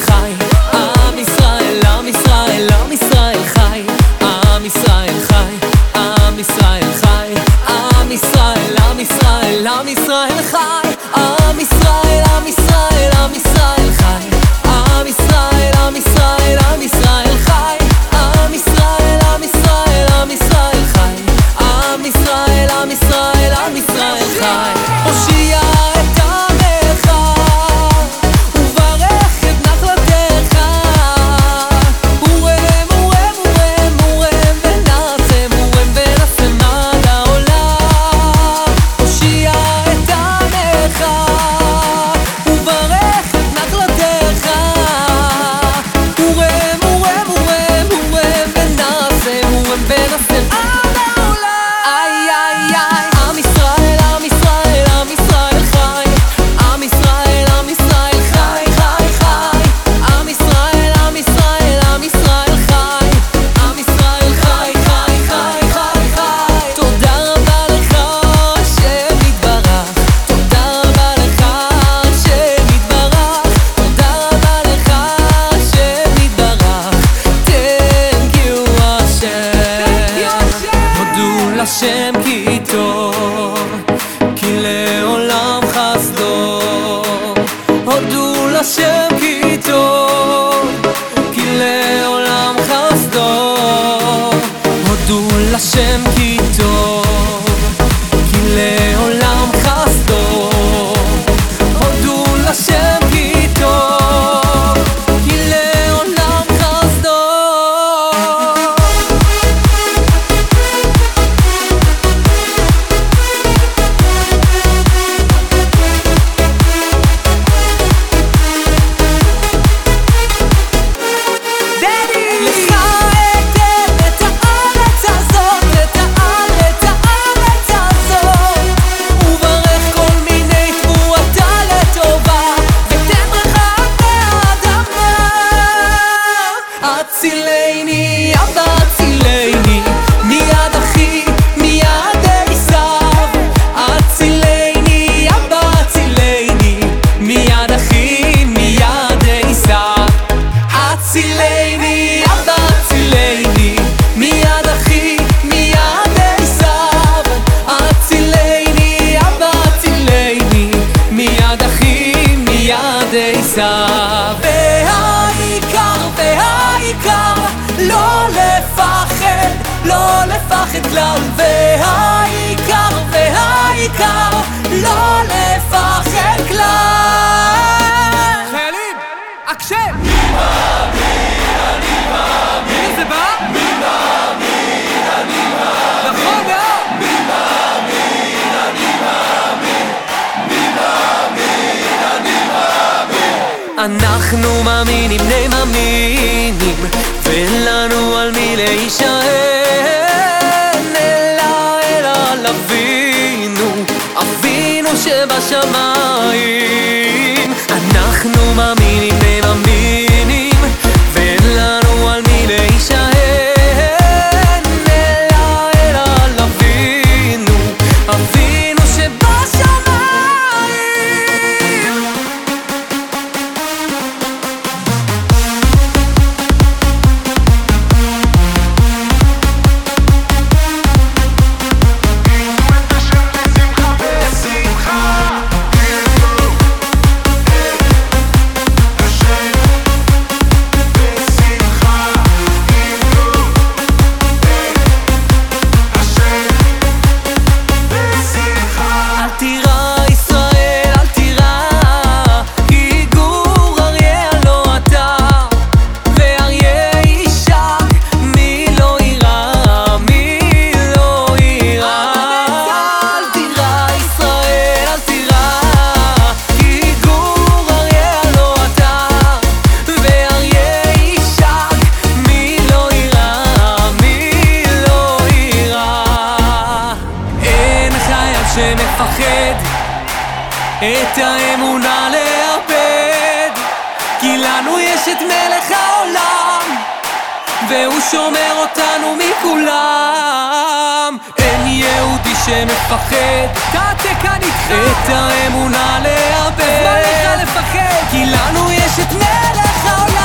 海。הפך את כלל והעיקר והעיקר לא לפחד כלל חיילים, עקשב! מי מאמין, אני מאמין הנה זה בא? מי מאמין, אני מאמין נכון מאוד! מי מאמין, אני מאמין מי מאמין, אני מאמין אנחנו מאמינים, נאמנים, ואין לנו על מי להישאר vai chamar e לנו יש את מלך העולם, והוא שומר אותנו מכולם. אין יהודי שמפחד, תעתק אני איתך, את האמונה לאבד. אז מה לך לפחד? כי לנו יש את מלך העולם.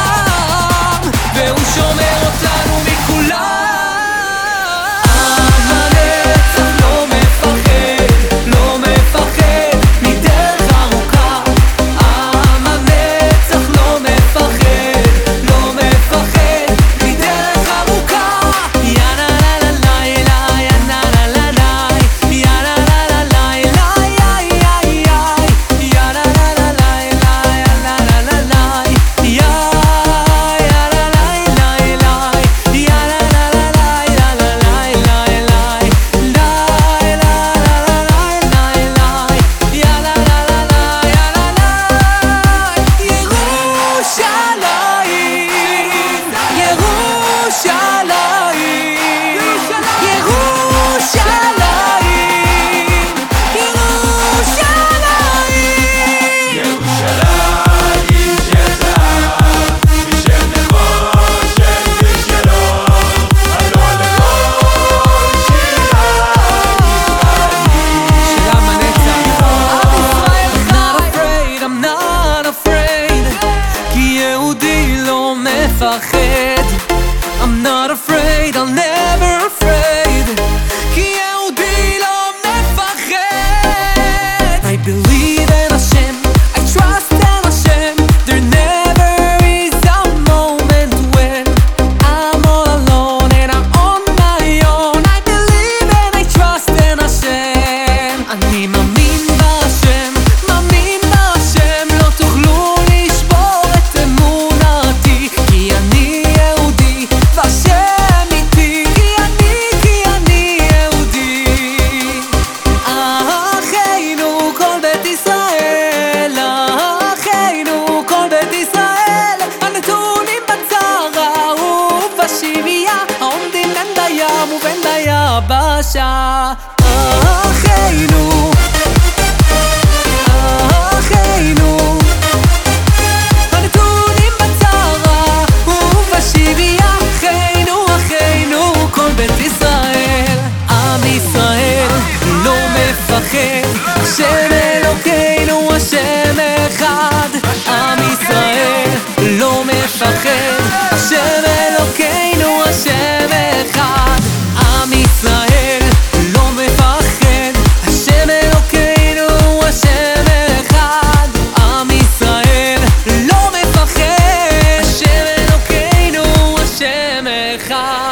believe gaan.